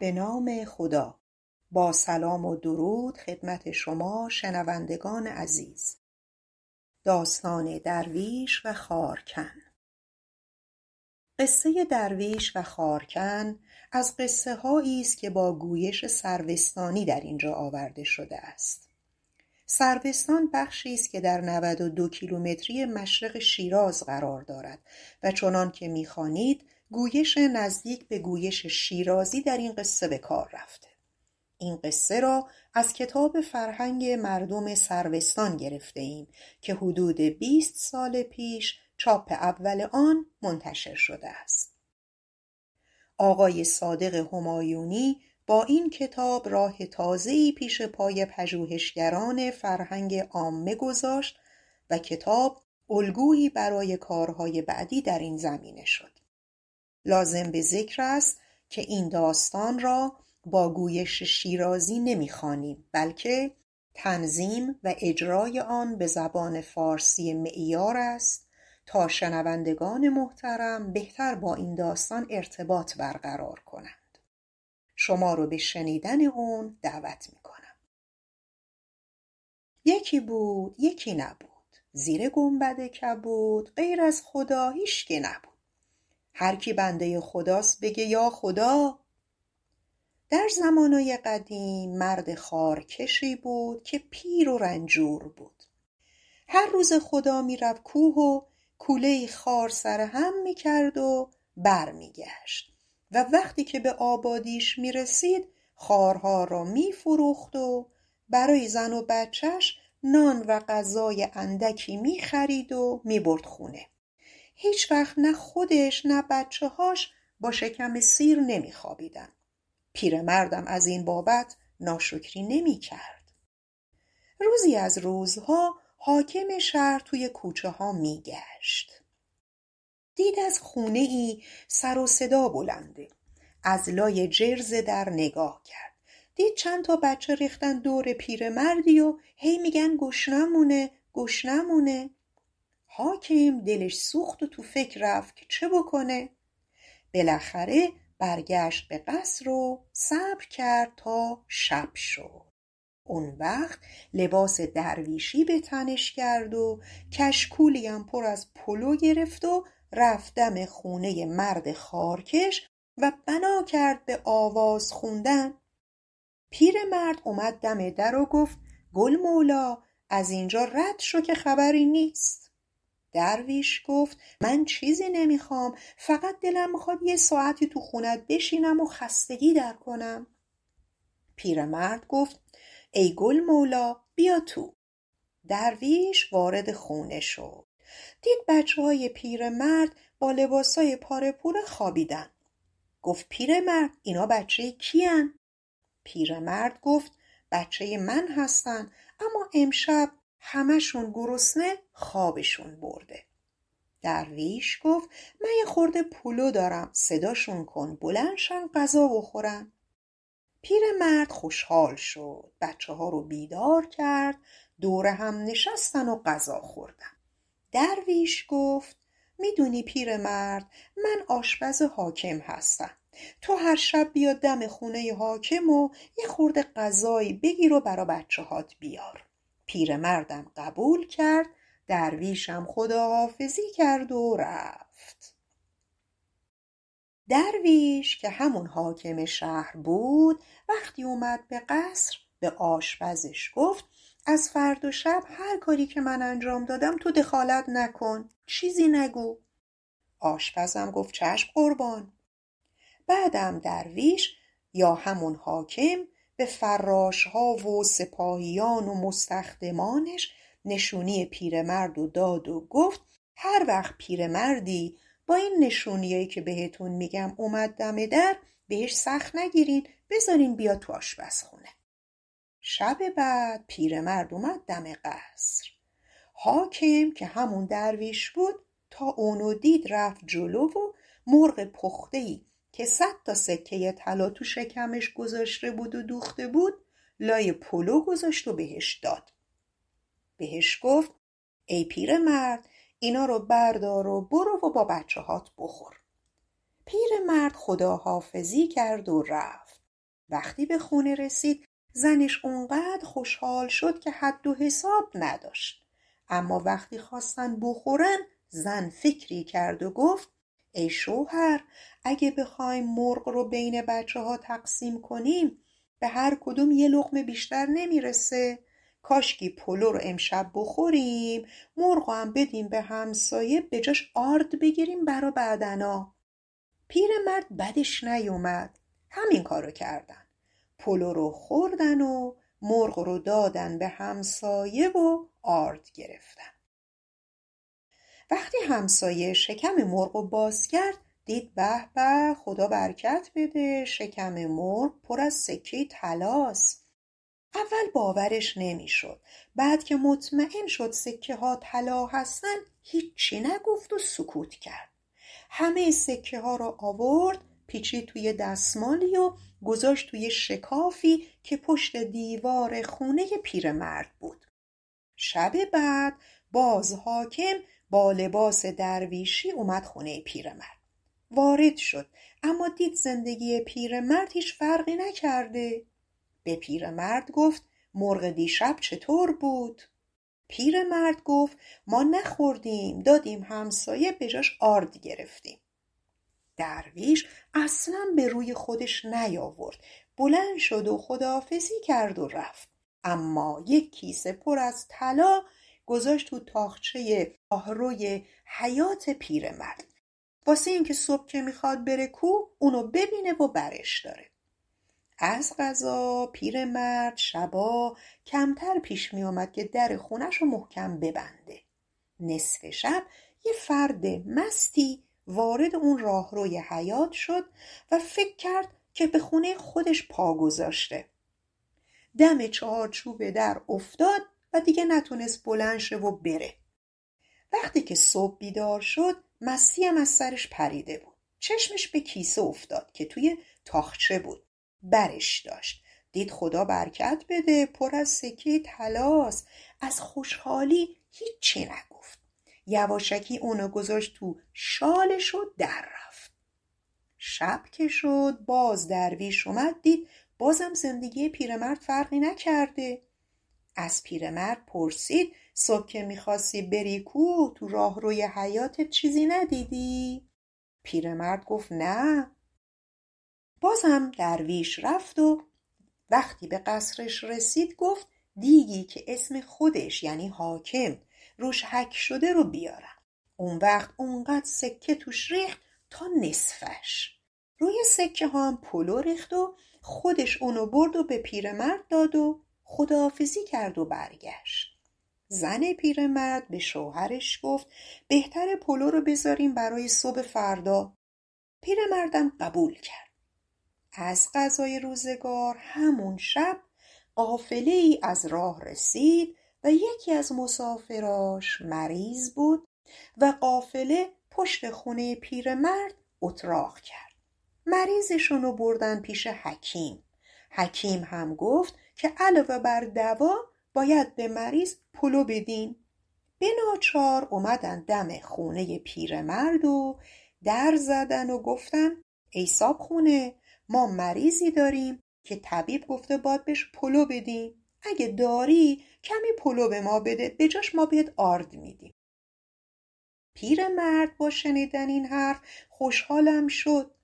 به نام خدا. با سلام و درود خدمت شما شنوندگان عزیز. داستان درویش و خارکن. قصه درویش و خارکن از قصه هایی است که با گویش سروستانی در اینجا آورده شده است. سروستان بخشی است که در نود و دو کیلومتری مشرق شیراز قرار دارد و چنان که می‌خوانید گویش نزدیک به گویش شیرازی در این قصه به کار رفته. این قصه را از کتاب فرهنگ مردم سروستان گرفته ایم که حدود بیست سال پیش چاپ اول آن منتشر شده است. آقای صادق همایونی با این کتاب راه تازهای پیش پای پژوهشگران فرهنگ عامه گذاشت و کتاب الگویی برای کارهای بعدی در این زمینه شد. لازم به ذکر است که این داستان را با گویش شیرازی نمی‌خوانیم بلکه تنظیم و اجرای آن به زبان فارسی معیار است تا شنوندگان محترم بهتر با این داستان ارتباط برقرار کنند. شما رو به شنیدن اون دعوت می‌کنم. یکی بود یکی نبود. زیر گنبد کبود غیر از خدا هیچکی نبود. هر کی بنده خداست بگه یا خدا. در زمانای قدیم مرد خارکشی بود که پیر و رنجور بود. هر روز خدا می‌رفت کوه و کوله خار سر هم می‌کرد و برمیگشت و وقتی که به آبادیش می‌رسید خارها را میفروخت و برای زن و بچهش نان و غذای اندکی می‌خرید و می‌برد خونه. هیچ وقت نه خودش نه بچه هاش با شکم سیر نمیخوابیدن. پیرمردم از این بابت ناشکری نمی‌کرد. روزی از روزها حاکم شهر توی کوچه ها میگشت. دید از خونه ای سر و صدا بلنده. از لای جرز در نگاه کرد. دید چند تا بچه ریختن دور پیرمردی و هی میگن گشنمونه گشنمونه. حاکم دلش سوخت و تو فکر رفت که چه بکنه. بالاخره برگشت به قصر و صبر کرد تا شب شد. اون وقت لباس درویشی به تنش کرد و کشکولی پر از پلو گرفت و رفت دم خونه مرد خارکش و بنا کرد به آواز خوندن. پیرمرد اومد دم در و گفت گل مولا از اینجا رد شو که خبری نیست. درویش گفت من چیزی نمی‌خوام فقط دلم می‌خواد یه ساعتی تو خونت بشینم و خستگی در کنم. پیرمرد گفت ای گل مولا بیا تو. درویش وارد خونه شد. دید بچه های پیرمرد با لباسای پاره پوره خوابیدن. گفت پیرمرد اینا بچه کیان؟ پیرمرد گفت بچه من هستن اما امشب همشون گرسنه خوابشون برده. درویش گفت من یه خورده پلو دارم صداشون کن بلندشن غذا بخورن پیرمرد خوشحال شد بچه ها رو بیدار کرد دور هم نشستن و غذا خوردن. درویش گفت می‌دونی پیرمرد من آشپز حاکم هستم. تو هر شب بیا دم خونه حاکم و یه خورده غذایی بگیر و برا بچه هات بیار. پیرمردم قبول کرد درویشم خداحافظی کرد و رفت. درویش که همون حاکم شهر بود وقتی اومد به قصر به آشپزش گفت از فرد و شب هر کاری که من انجام دادم تو دخالت نکن چیزی نگو. آشپزم گفت چشم قربان. بعدم درویش یا همون حاکم به فراشها و سپاهیان و مستخدمانش نشونی پیرمرد و داد و گفت هر وقت پیرمردی با این نشونیایی که بهتون میگم اومد دم در بهش سخت نگیرین بذارین بیا تو آشپزخونه. شب بعد پیرمرد اومد دم قصر. حاکم که همون درویش بود تا اونو دید رفت جلو و مرغ پختهای که صد تا سکه طلا تو شکمش گذاشته بود و دوخته بود لای پلو گذاشت و بهش داد. بهش گفت ای پیرمرد اینا رو بردار و برو و با بچه هات بخور. پیرمرد خداحافظی کرد و رفت. وقتی به خونه رسید زنش اونقدر خوشحال شد که حد و حساب نداشت. اما وقتی خواستن بخورن زن فکری کرد و گفت ای شوهر اگه بخوایم مرغ رو بین بچه ها تقسیم کنیم به هر کدوم یه لقمه بیشتر نمی‌رسه. کاشکی پلو رو امشب بخوریم مرغ هم بدیم به همسایه به جاش آرد بگیریم برا بعدنا. پیرمرد بدش نیومد. همین کارو کردن. پلو رو خوردن و مرغ رو دادن به همسایه و آرد گرفتن. وقتی همسایه شکم مرغ رو باز کرد دید به به خدا برکت بده شکم مرغ پر از سکه طلاست اول باورش نمی‌شد. بعد که مطمئن شد سکه ها طلا هستن هیچی نگفت و سکوت کرد. همه سکه ها رو آورد پیچید توی دستمالی و گذاشت توی شکافی که پشت دیوار خونه پیرمرد بود. شب بعد باز حاکم با لباس درویشی اومد خونه پیرمرد. وارد شد اما دید زندگی پیرمرد هیچ فرقی نکرده. به پیرمرد گفت مرغ دیشب چطور بود؟ پیرمرد گفت ما نخوردیم دادیم همسایه به جاش آرد گرفتیم. درویش اصلا به روی خودش نیاورد. بلند شد و خداحافظی کرد و رفت. اما یک کیسه پر از طلا گذاشت تو تاخچه راهروی حیات پیرمرد. واسه اینکه صبح که می‌خواد بره کو اونو ببینه و برش داره. از غذا پیرمرد شبا کمتر پیش میآمد که در خونش رو محکم ببنده. نصف شب یه فرد مستی وارد اون راهروی حیات شد و فکر کرد که به خونه خودش پا گذاشته. دم چهارچوب در افتاد و دیگه نتونست بلند شه و بره. وقتی که صبح بیدار شد مستی هم از سرش پریده بود. چشمش به کیسه افتاد که توی تاخچه بود. برش داشت. دید خدا برکت بده پر از سکه طلاست از خوشحالی هیچی نگفت. یواشکی اونو گذاشت تو شالش و در رفت. شب که شد باز درویش اومد دید بازم زندگی پیرمرد فرقی نکرده. از پیرمرد پرسید صبح که می‌خواستی بری کو؟ تو راهروی حیاتت چیزی ندیدی؟ پیرمرد گفت نه. بازم درویش رفت و وقتی به قصرش رسید گفت دیگی که اسم خودش یعنی حاکم روش حک شده رو بیارم. اون وقت اونقدر سکه توش ریخت تا نصفش. روی سکه ها هم پلو ریخت و خودش اونو برد و به پیرمرد داد و خداحافظی کرد و برگشت. زن پیرمرد به شوهرش گفت بهتر پلو رو بذاریم برای صبح فردا. پیرمردم قبول کرد. از غذای روزگار همون شب قافله ای از راه رسید و یکی از مسافراش مریض بود و قافله پشت خونه پیرمرد اتراق کرد. مریضشون رو بردن پیش حکیم. حکیم هم گفت که علاوه بر دوا باید به مریض پلو بدین. به ناچار اومدن دم خونه پیرمرد و در زدن و گفتن ای صاب خونه ما مریضی داریم که طبیب گفته باید بهش پلو بدیم. اگه داری کمی پلو به ما بده به جاش ما بهت آرد میدیم. پیرمرد با شنیدن این حرف خوشحالم شد.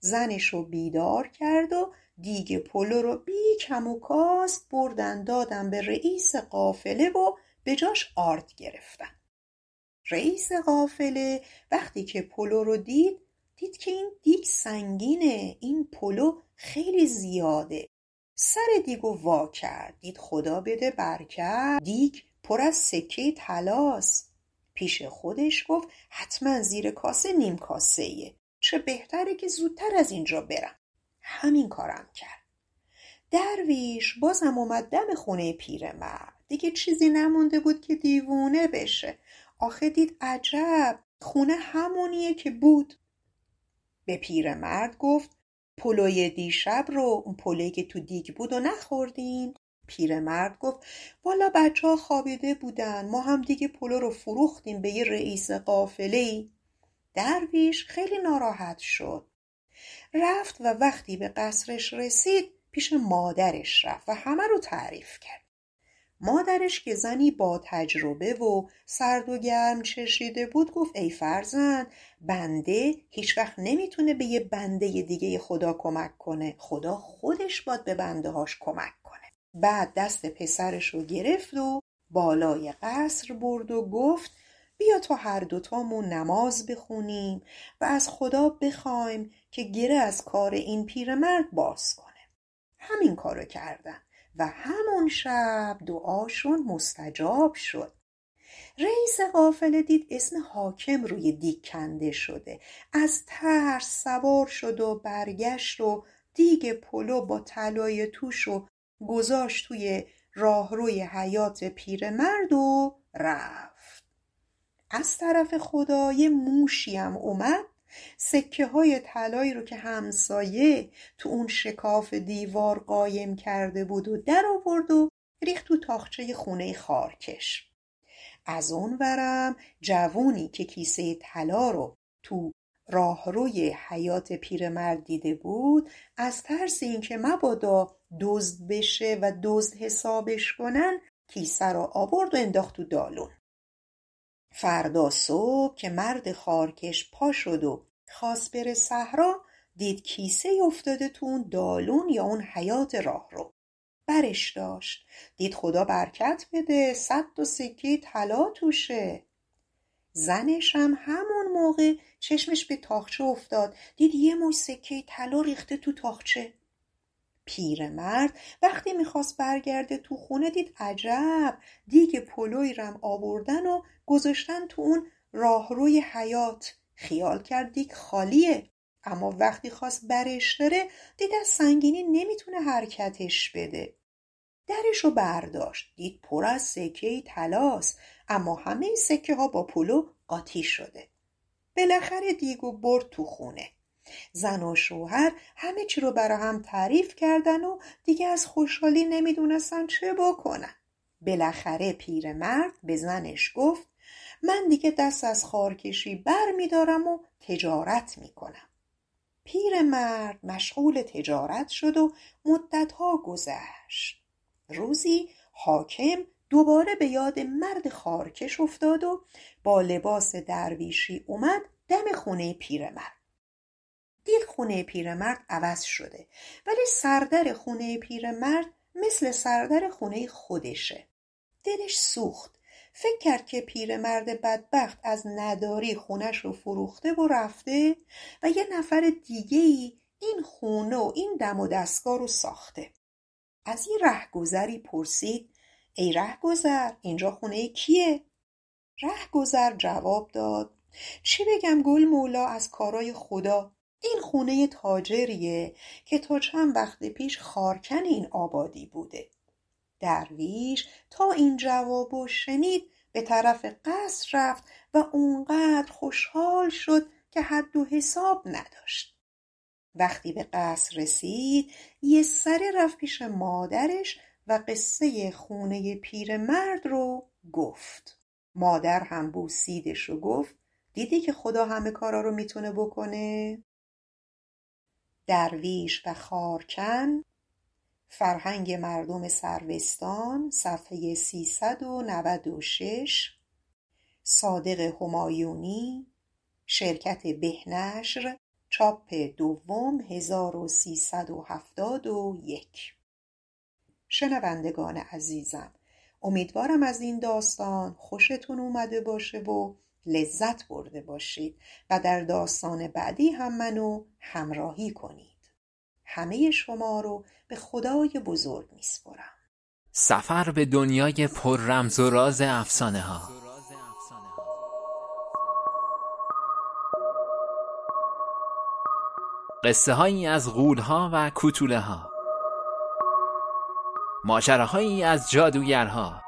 زنشو بیدار کرد و دیگ پلو رو بی کم و کاست بردن دادن به رئیس قافله و به جاش آرد گرفتن رئیس قافله وقتی که پلو رو دید دید که این دیگ سنگینه این پلو خیلی زیاده. سر دیگو وا کرد دید خدا بده برکت دیگ پر از سکه طلاست. پیش خودش گفت حتما زیر کاسه نیم کاسه چه بهتره که زودتر از اینجا برم. همین کارم کرد. درویش بازم اومد دم خونه پیرمرد دیگه چیزی نمونده بود که دیوونه بشه. آخه دید عجب خونه همونیه که بود. به پیرمرد گفت پلوی دیشب رو اون پلوی که تو دیگ بود و نخوردین. پیرمرد گفت والا بچه ها خوابیده بودن. ما هم دیگه پلو رو فروختیم به یه رئیس قافله درویش خیلی ناراحت شد. رفت و وقتی به قصرش رسید پیش مادرش رفت و همه رو تعریف کرد. مادرش که زنی با تجربه و سرد و گرم چشیده بود گفت ای فرزند بنده هیچ وقت نمی‌تونه به یه بنده دیگه خدا کمک کنه. خدا خودش باد به بنده هاش کمک کنه. بعد دست پسرش رو گرفت و بالای قصر برد و گفت بیا تا هر دوتامون نماز بخونیم و از خدا بخوایم که گره از کار این پیرمرد باز کنه. همین کارو کردن و همون شب دعاشون مستجاب شد. رئیس قافله دید اسم حاکم روی دیگ کنده شده. از ترس سوار شد و برگشت و دیگ پلو با طلای توش و گذاشت توی راهروی حیات پیرمرد و رفت. از طرف خدا یه موشی هم اومد. سکه های طلایی رو که همسایه تو اون شکاف دیوار قایم کرده بود و در آورد و ریخت تو تاخچه خونه خارکش. از اون ورم جوونی که کیسه طلا رو تو راهروی حیات پیرمرد دیده بود از ترس اینکه مبادا دزد بشه و دزد حسابش کنن کیسه رو آورد و انداخت تو دالون. فردا صبح که مرد خارکش پا شد و خواست بره صحرا دید کیسه افتاده تو اون دالون یا اون حیات راه رو. برش داشت. دید خدا برکت بده صد و سکه طلا توشه. زنش هم همون موقع چشمش به تاخچه افتاد. دید یه مش سکه طلا ریخته تو تاخچه. پیرمرد وقتی می‌خواست برگرده تو خونه دید عجب دیگه پلوی رم آوردن و گذاشتن تو اون راهروی حیات خیال کرد دیگ خالیه. اما وقتی خواست برش داره دید از سنگینی نمی‌تونه حرکتش بده. درش رو برداشت. دید پر از سکه طلاست. اما همه سکه ها با پلو قاطی شده. بالاخره دیگو برد تو خونه. زن و شوهر همه چی رو برا هم تعریف کردن و دیگه از خوشحالی نمی‌دونستن چه بکنن. بالاخره پیرمرد به زنش گفت من دیگه دست از خارکشی بر میدارم و تجارت می‌کنم. پیرمرد مشغول تجارت شد و مدتها گذشت. روزی حاکم دوباره به یاد مرد خارکش افتاد و با لباس درویشی اومد دم خونه پیرمرد دید خونه پیرمرد عوض شده ولی سردر خونه پیرمرد مثل سردر خونه خودشه. دلش سوخت. فکر کرد که پیرمرد بدبخت از نداری خونش رو فروخته و رفته و یه نفر دیگه ای این خونه و این دم و دستگاه رو ساخته. از یه رهگذری پرسید ای رهگذر اینجا خونه کیه؟ رهگذر جواب داد چی بگم گل مولا از کارای خدا. این خونه تاجریه که تا چند وقت پیش خارکن این آبادی بوده. درویش تا این جوابو شنید به طرف قصر رفت و اونقدر خوشحال شد که حد و حساب نداشت. وقتی به قصر رسید یه سری رفت پیش مادرش و قصه خونه پیرمرد رو گفت. مادر هم بوسیدش و گفت دیدی که خدا همه کارا رو می‌تونه بکنه؟ درویش و خارکن فرهنگ مردم سروستان صفحه 396 صادق همایونی شرکت بهنشر چاپ دوم 1371 شنوندگان عزیزم امیدوارم از این داستان خوشتون اومده باشه و لذت برده باشید و در داستان بعدی هم منو همراهی کنید. همه شما رو به خدای بزرگ میسپرم سفر به دنیای پر رمز و راز افسانه ها. قصه هایی از غول ها و کوتوله ها ماجراهایی از جادوگرها.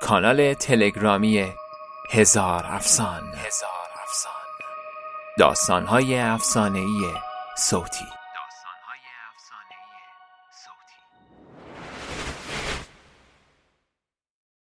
کانال تلگرامی هزار افسان. هزار افسان. داستانهای افسانهای صوتی.